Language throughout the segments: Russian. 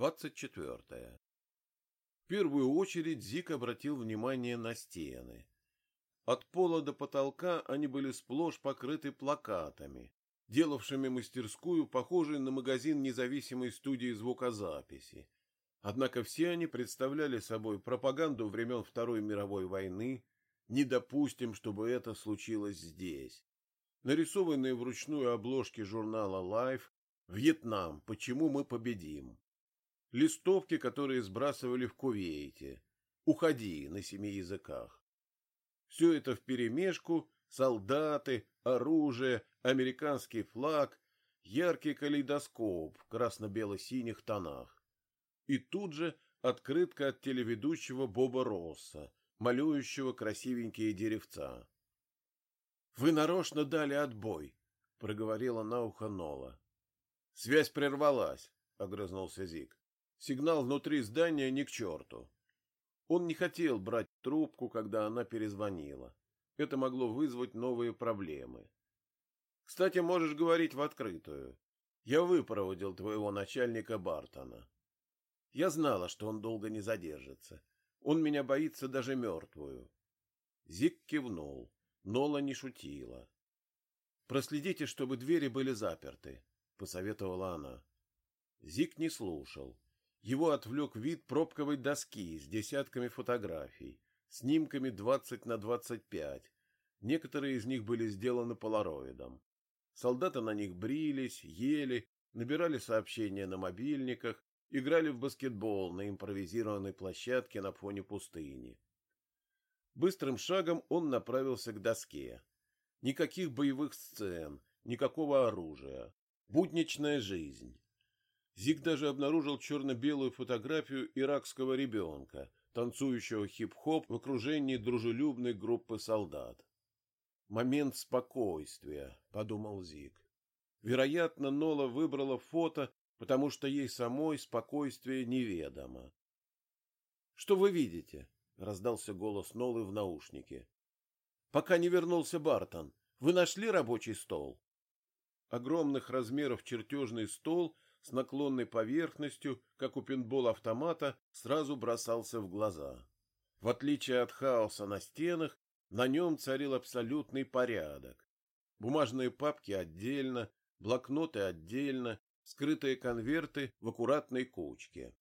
24. В первую очередь Зик обратил внимание на стены. От пола до потолка они были сплошь покрыты плакатами, делавшими мастерскую похожей на магазин независимой студии звукозаписи. Однако все они представляли собой пропаганду времен Второй мировой войны, не допустим, чтобы это случилось здесь. Нарисованные вручную обложки журнала Life «Вьетнам. Почему мы победим?» Листовки, которые сбрасывали в Кувейте. «Уходи» на семи языках. Все это вперемешку, солдаты, оружие, американский флаг, яркий калейдоскоп в красно-бело-синих тонах. И тут же открытка от телеведущего Боба Росса, малюющего красивенькие деревца. — Вы нарочно дали отбой, — проговорила на ухо Нола. — Связь прервалась, — огрызнулся Зик. Сигнал внутри здания ни к черту. Он не хотел брать трубку, когда она перезвонила. Это могло вызвать новые проблемы. Кстати, можешь говорить в открытую. Я выпроводил твоего начальника Бартона. Я знала, что он долго не задержится. Он меня боится даже мертвую. Зик кивнул. Нола не шутила. «Проследите, чтобы двери были заперты», — посоветовала она. Зик не слушал. Его отвлек вид пробковой доски с десятками фотографий, снимками 20 на 25. Некоторые из них были сделаны полароидом. Солдаты на них брились, ели, набирали сообщения на мобильниках, играли в баскетбол на импровизированной площадке на фоне пустыни. Быстрым шагом он направился к доске. Никаких боевых сцен, никакого оружия. Будничная жизнь. Зиг даже обнаружил черно-белую фотографию иракского ребенка, танцующего хип-хоп в окружении дружелюбной группы солдат. «Момент спокойствия», — подумал Зиг. Вероятно, Нола выбрала фото, потому что ей самой спокойствие неведомо. «Что вы видите?» — раздался голос Нолы в наушнике. «Пока не вернулся Бартон, вы нашли рабочий стол?» Огромных размеров чертежный стол — с наклонной поверхностью, как у пинбол-автомата, сразу бросался в глаза. В отличие от хаоса на стенах, на нем царил абсолютный порядок. Бумажные папки отдельно, блокноты отдельно, скрытые конверты в аккуратной кучке.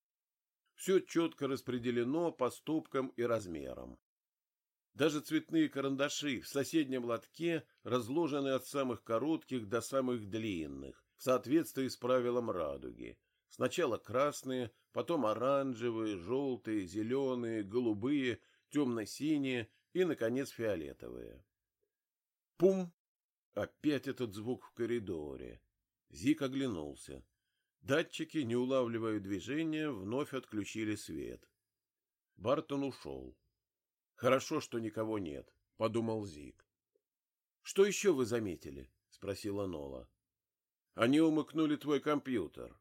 Все четко распределено по ступкам и размерам. Даже цветные карандаши в соседнем лотке разложены от самых коротких до самых длинных, в соответствии с правилом радуги. Сначала красные, потом оранжевые, желтые, зеленые, голубые, темно-синие и, наконец, фиолетовые. Пум! Опять этот звук в коридоре. Зик оглянулся. Датчики, не улавливая движения, вновь отключили свет. Бартон ушел. «Хорошо, что никого нет», — подумал Зик. «Что еще вы заметили?» — спросила Нола. Они умыкнули твой компьютер.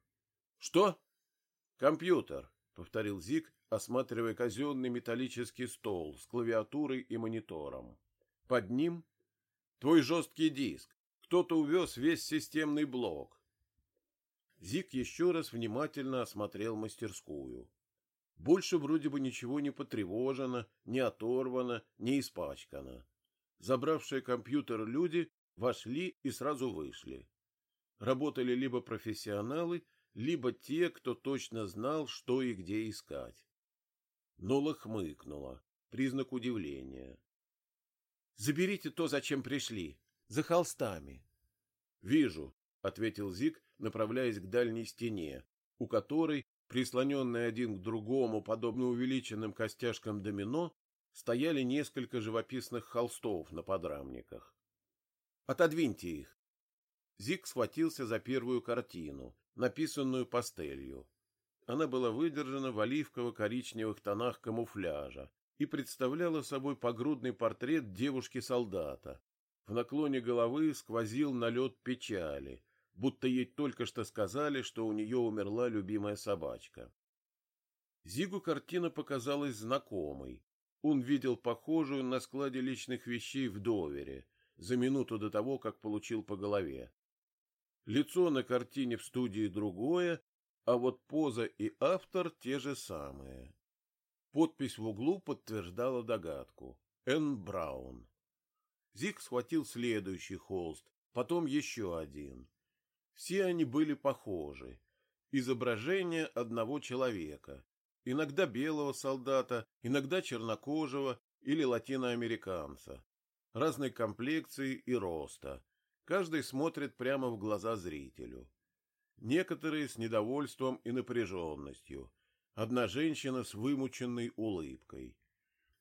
Что? Компьютер, повторил Зик, осматривая казенный металлический стол с клавиатурой и монитором. Под ним твой жесткий диск. Кто-то увез весь системный блок. Зик еще раз внимательно осмотрел мастерскую. Больше вроде бы ничего не потревожено, не оторвано, не испачкано. Забравшие компьютер люди вошли и сразу вышли работали либо профессионалы, либо те, кто точно знал, что и где искать. Нола хмыкнула. Признак удивления. «Заберите то, зачем пришли. За холстами». «Вижу», — ответил Зик, направляясь к дальней стене, у которой, прислоненные один к другому, подобно увеличенным костяшкам домино, стояли несколько живописных холстов на подрамниках. «Отодвиньте их», Зик схватился за первую картину, написанную пастелью. Она была выдержана в оливково-коричневых тонах камуфляжа и представляла собой погрудный портрет девушки-солдата. В наклоне головы сквозил налет печали, будто ей только что сказали, что у нее умерла любимая собачка. Зигу картина показалась знакомой. Он видел похожую на складе личных вещей в довере, за минуту до того, как получил по голове. Лицо на картине в студии другое, а вот поза и автор те же самые. Подпись в углу подтверждала догадку. Н. Браун. Зик схватил следующий холст, потом еще один. Все они были похожи. Изображение одного человека. Иногда белого солдата, иногда чернокожего или латиноамериканца. Разной комплекции и роста. Каждый смотрит прямо в глаза зрителю. Некоторые с недовольством и напряженностью. Одна женщина с вымученной улыбкой.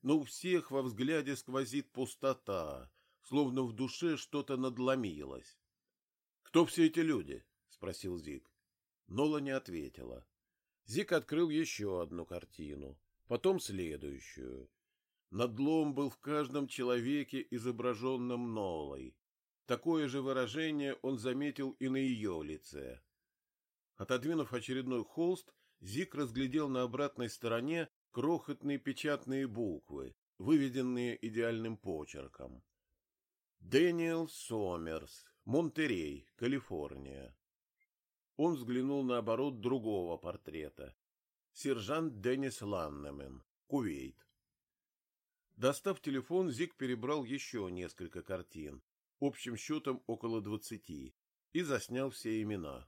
Но у всех во взгляде сквозит пустота, словно в душе что-то надломилось. «Кто все эти люди?» — спросил Зик. Нола не ответила. Зик открыл еще одну картину, потом следующую. Надлом был в каждом человеке, изображенном Нолой. Такое же выражение он заметил и на ее лице. Отодвинув очередной холст, Зик разглядел на обратной стороне крохотные печатные буквы, выведенные идеальным почерком. Дэниел Сомерс, Монтерей, Калифорния. Он взглянул на оборот другого портрета. Сержант Деннис Ланнемен, Кувейт. Достав телефон, Зик перебрал еще несколько картин, общим счетом около двадцати, и заснял все имена.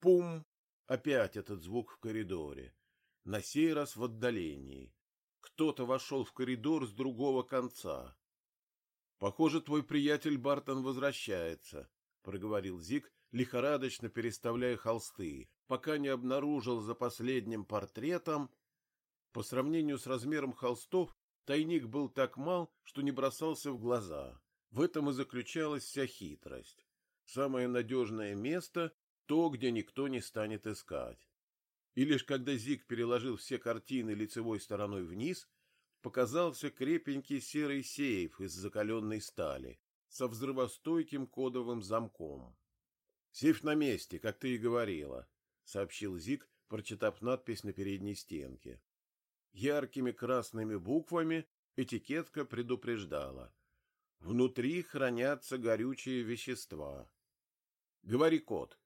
Пум! Опять этот звук в коридоре. На сей раз в отдалении. Кто-то вошел в коридор с другого конца. Похоже, твой приятель Бартон возвращается, проговорил Зик, лихорадочно переставляя холсты, пока не обнаружил за последним портретом. По сравнению с размером холстов, тайник был так мал, что не бросался в глаза. В этом и заключалась вся хитрость. Самое надежное место — то, где никто не станет искать. И лишь когда Зик переложил все картины лицевой стороной вниз, показался крепенький серый сейф из закаленной стали со взрывостойким кодовым замком. «Сейф на месте, как ты и говорила», — сообщил Зик, прочитав надпись на передней стенке. Яркими красными буквами этикетка предупреждала. Внутри хранятся горючие вещества. «Говори код»,